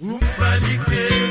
Uma de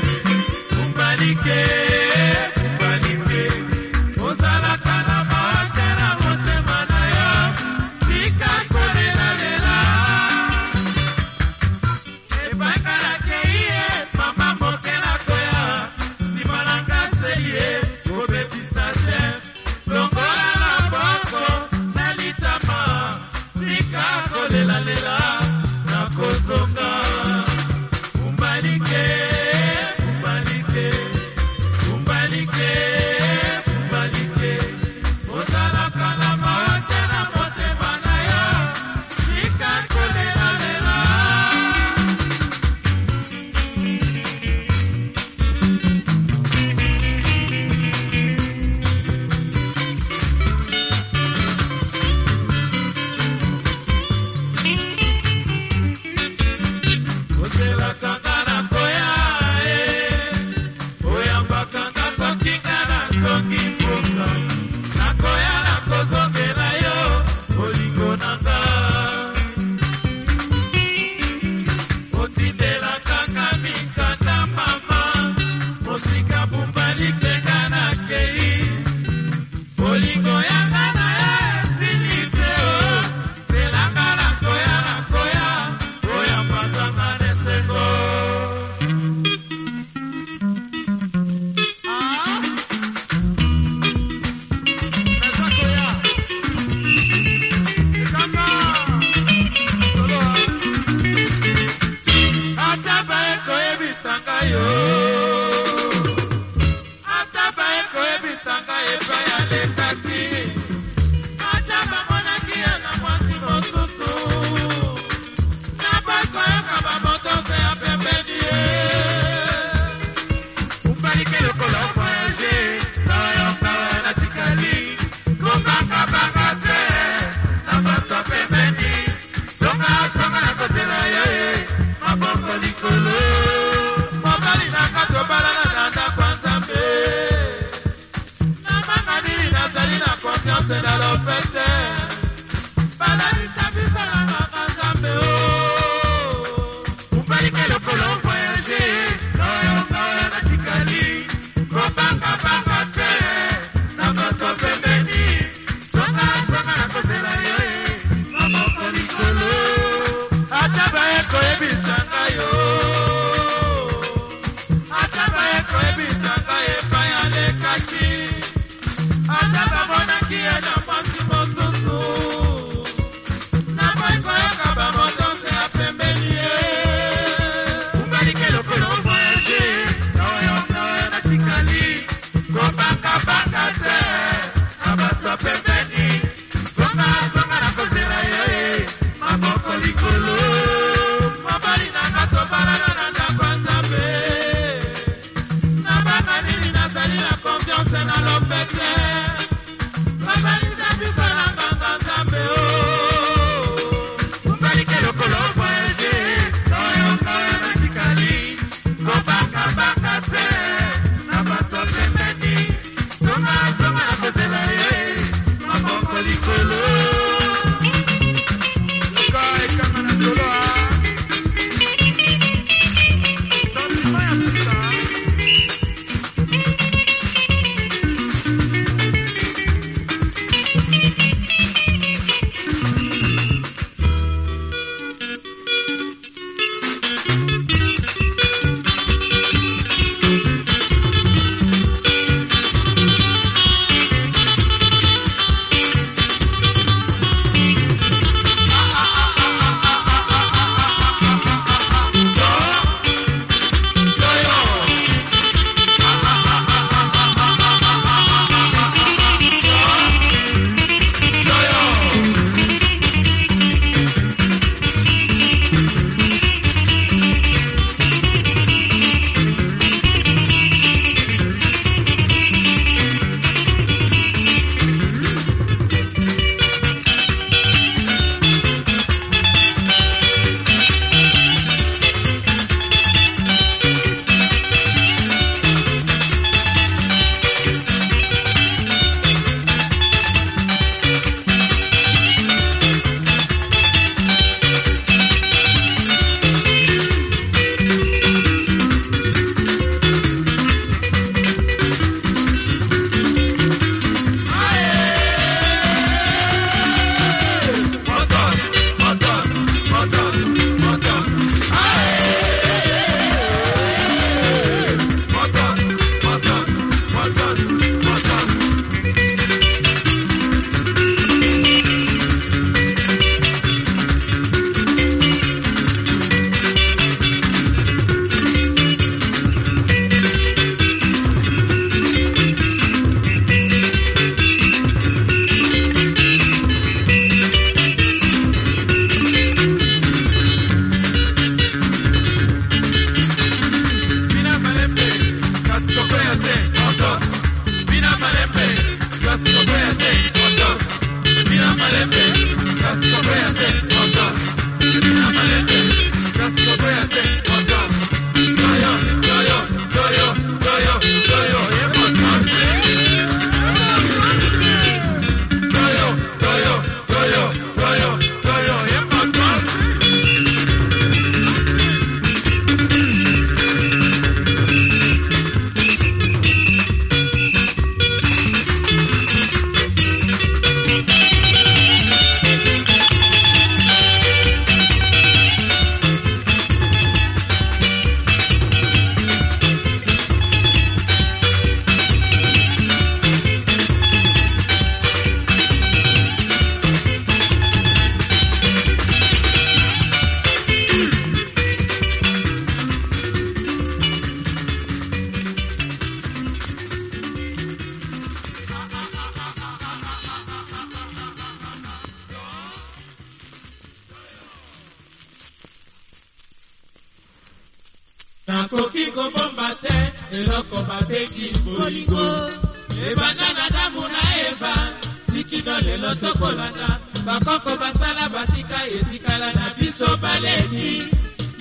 lelo tokolanda bakoko basala batika etikala na biso baleki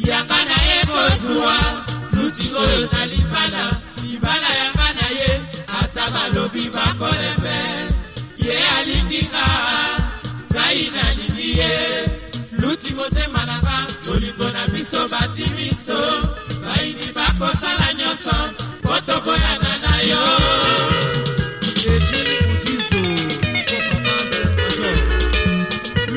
yanga na ye kozwa luti oyo na libala libala yanga na ye ata balobi bakolembe ye alinginga ngai nalingi ye luti motema na nga bolingo na biso bati biso baini bakosala nyonso po toboyana na yo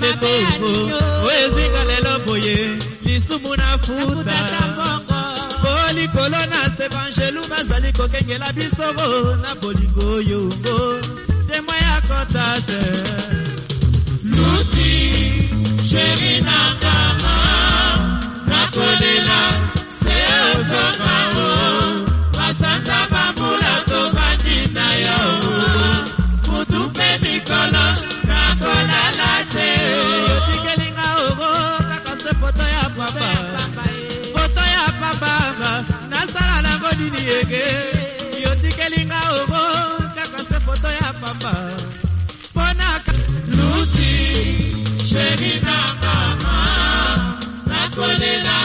Madebongo Oezwinga lelo boye lisumu na futa na sevangelu bazali kokengela biso na ya kota te luti sheri na nakolela nini yenge yotikelinga obo kaka se foto ya pamba mpona luti sheri na mama nakolela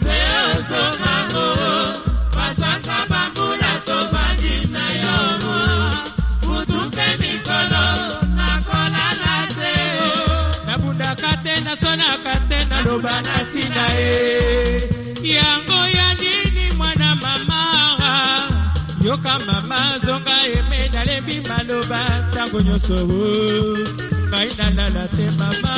se ozongango basanza bambula tobandi na yo butu mpe mikolo nakolala te nabundaka te nasonaka te naloba na ntina ye yoka mama zonga eme nalembi maloba ntango nyonso ngai nalala te mama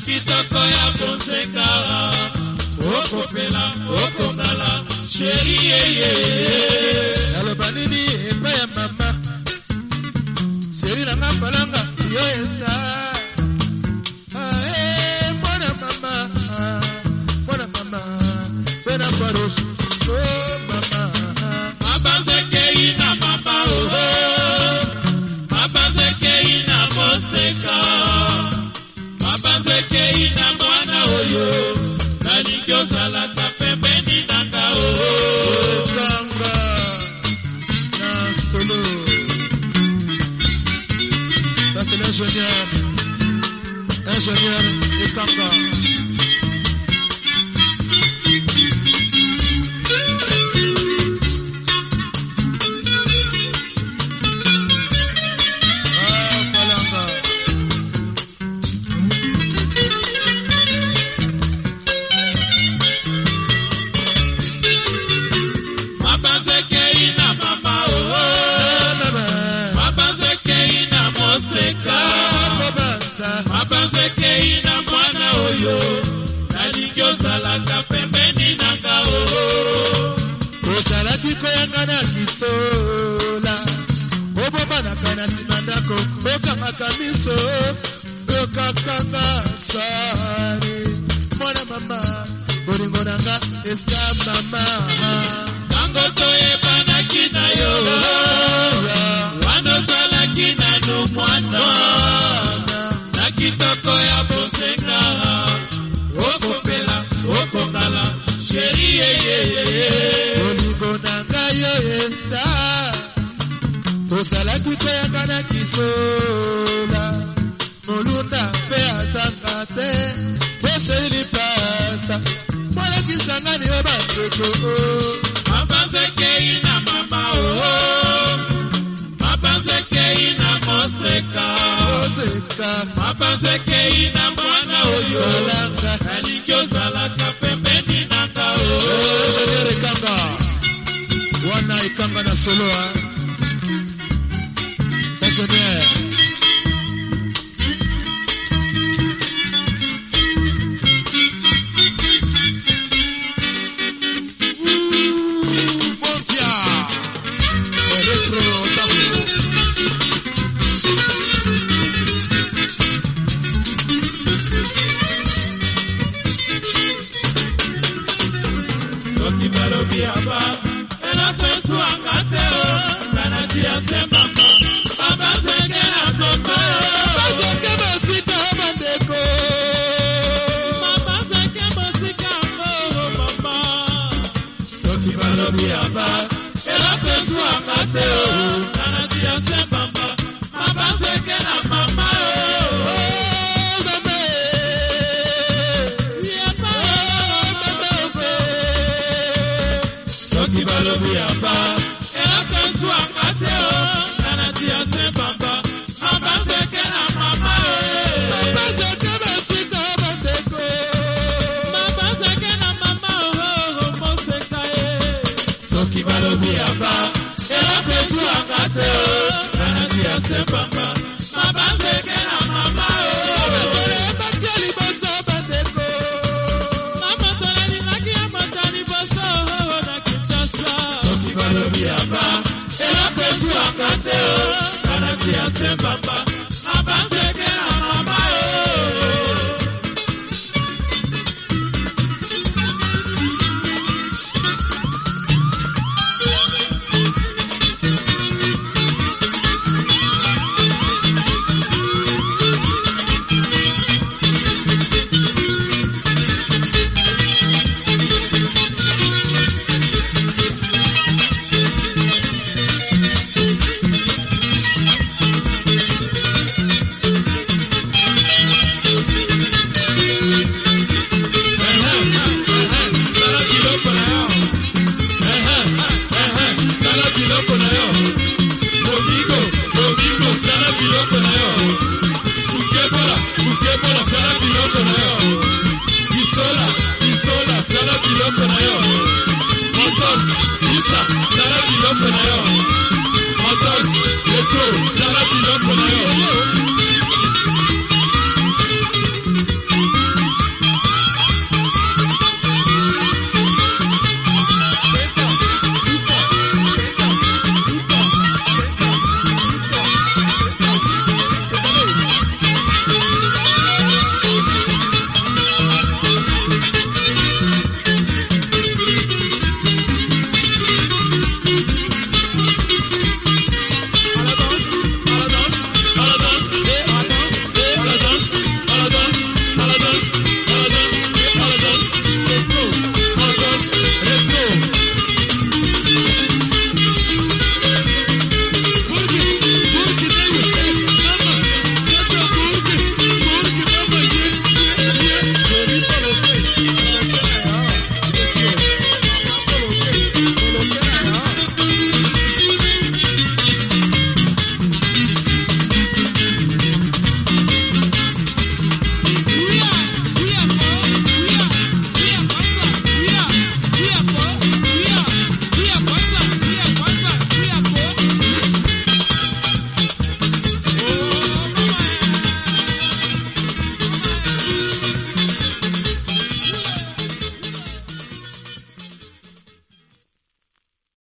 na koya konseka, konzeka okopela okongala sheri yeyeye